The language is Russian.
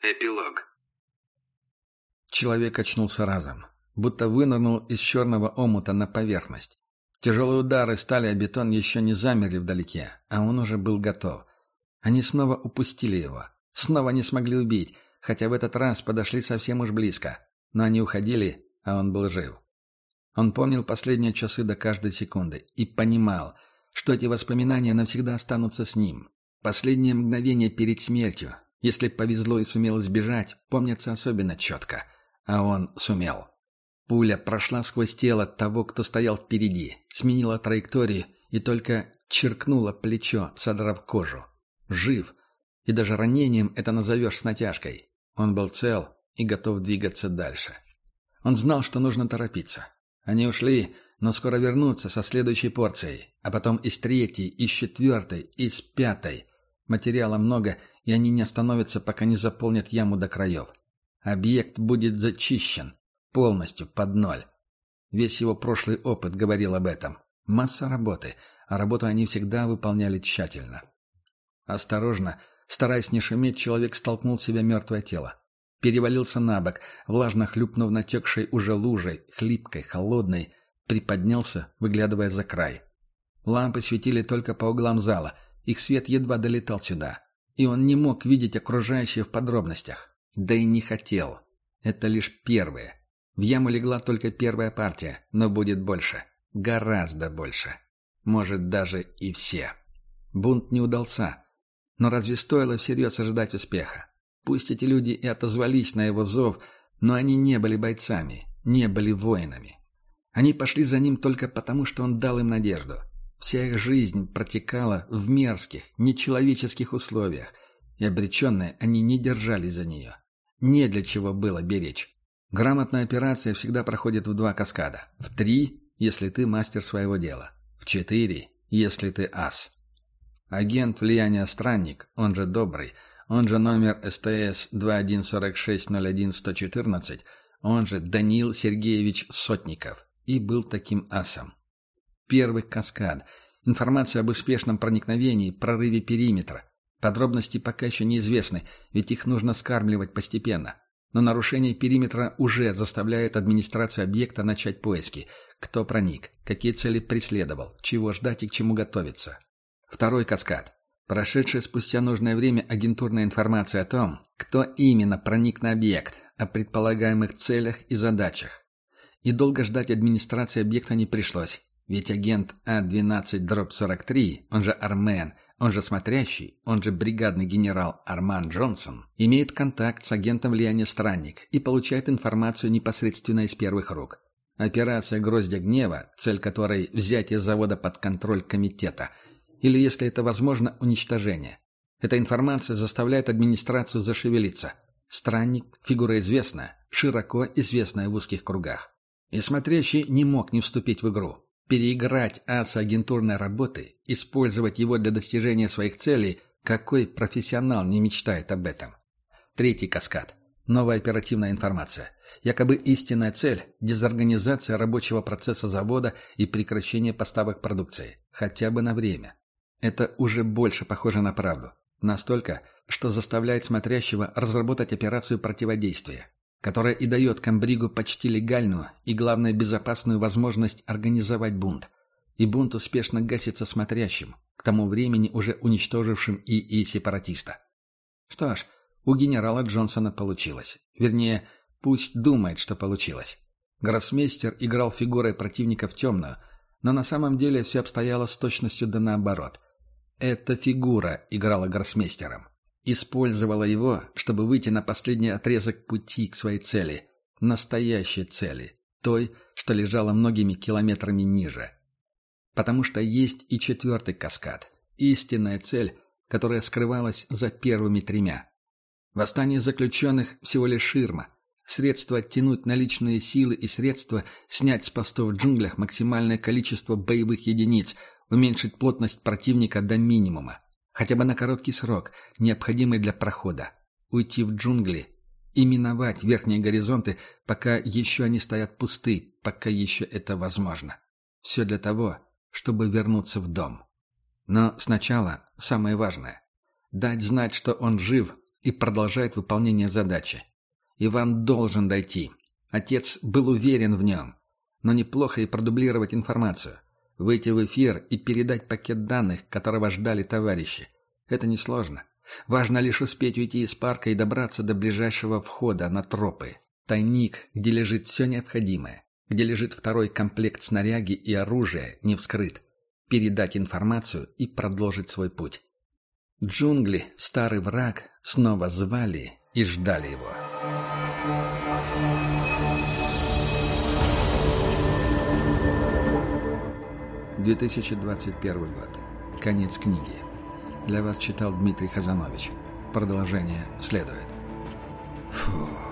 Эпилог. Человек очнулся разом, будто вынырнул из черного омута на поверхность. Тяжелые удары стали о бетон еще не замерли вдалеке, а он уже был готов. Они снова упустили его. Снова не смогли убить, хотя в этот раз подошли совсем уж близко. Но они уходили, а он был жив. Он помнил последние часы до каждой секунды и понимал, что эти воспоминания навсегда останутся с ним. Последние мгновения перед смертью, если повезло и сумел сбежать, помнятся особенно четко. А он сумел. Пуля прошла сквозь тело того, кто стоял впереди, сменила траекторию и только черкнула плечо, содрав кожу. Жив. И даже ранением это назовешь с натяжкой. Он был цел и готов двигаться дальше. Он знал, что нужно торопиться. Они ушли, но скоро вернутся со следующей порцией, а потом из третьей, из четвертой, из пятой. Материала много, и они не остановятся, пока не заполнят яму до краев. Объект будет зачищен. Полностью, под ноль. Весь его прошлый опыт говорил об этом. Масса работы, а работу они всегда выполняли тщательно. Осторожно, стараясь не шуметь, человек столкнул себя мертвое тело. Перевалился на бок, влажно хлюпнув натекшей уже лужей, хлипкой, холодной, приподнялся, выглядывая за край. Лампы светили только по углам зала — их свет едва долетал сюда. И он не мог видеть окружающее в подробностях. Да и не хотел. Это лишь первые. В яму легла только первая партия, но будет больше. Гораздо больше. Может, даже и все. Бунт не удался. Но разве стоило всерьез ожидать успеха? Пусть эти люди и отозвались на его зов, но они не были бойцами, не были воинами. Они пошли за ним только потому, что он дал им надежду. Вся их жизнь протекала в мерзких, нечеловеческих условиях, и обреченные они не держались за нее. Не для чего было беречь. Грамотная операция всегда проходит в два каскада. В три, если ты мастер своего дела. В четыре, если ты ас. Агент влияния странник, он же добрый, он же номер СТС 214601114, он же Даниил Сергеевич Сотников, и был таким асом. Первый каскад. Информация об успешном проникновении, прорыве периметра. Подробности пока еще неизвестны, ведь их нужно скармливать постепенно. Но нарушение периметра уже заставляет администрацию объекта начать поиски. Кто проник, какие цели преследовал, чего ждать и к чему готовиться. Второй каскад. Прошедшая спустя нужное время агентурная информация о том, кто именно проник на объект, о предполагаемых целях и задачах. И долго ждать администрации объекта не пришлось. Ведь агент А-12-43, он же Армен, он же смотрящий, он же бригадный генерал Арман Джонсон, имеет контакт с агентом влияния «Странник» и получает информацию непосредственно из первых рук. Операция «Гроздья гнева», цель которой – взятие завода под контроль комитета, или, если это возможно, уничтожение. Эта информация заставляет администрацию зашевелиться. Странник – фигура известная, широко известная в узких кругах. И смотрящий не мог не вступить в игру. Переиграть аса агентурной работы, использовать его для достижения своих целей, какой профессионал не мечтает об этом? Третий каскад. Новая оперативная информация. Якобы истинная цель – дезорганизация рабочего процесса завода и прекращение поставок продукции. Хотя бы на время. Это уже больше похоже на правду. Настолько, что заставляет смотрящего разработать операцию противодействия которая и дает Камбригу почти легальную и, главное, безопасную возможность организовать бунт. И бунт успешно гасится смотрящим, к тому времени уже уничтожившим ИИ сепаратиста. Что ж, у генерала Джонсона получилось. Вернее, пусть думает, что получилось. Гроссмейстер играл фигурой противника в темную, но на самом деле все обстояло с точностью да наоборот. Эта фигура играла гроссмейстером. Использовала его, чтобы выйти на последний отрезок пути к своей цели. Настоящей цели. Той, что лежала многими километрами ниже. Потому что есть и четвертый каскад. Истинная цель, которая скрывалась за первыми тремя. Восстание заключенных всего лишь ширма. Средство оттянуть наличные силы и средства снять с постов в джунглях максимальное количество боевых единиц, уменьшить плотность противника до минимума хотя бы на короткий срок, необходимый для прохода, уйти в джунгли и миновать верхние горизонты, пока еще они стоят пусты, пока еще это возможно. Все для того, чтобы вернуться в дом. Но сначала самое важное – дать знать, что он жив, и продолжает выполнение задачи. Иван должен дойти. Отец был уверен в нем. Но неплохо и продублировать информацию. Выйти в эфир и передать пакет данных, которого ждали товарищи. Это несложно. Важно лишь успеть уйти из парка и добраться до ближайшего входа на тропы. Тайник, где лежит все необходимое. Где лежит второй комплект снаряги и оружия, не вскрыт. Передать информацию и продолжить свой путь. Джунгли, старый враг, снова звали и ждали его. 2021 год. Конец книги. Для вас читал Дмитрий Хазанович. Продолжение следует. Фу.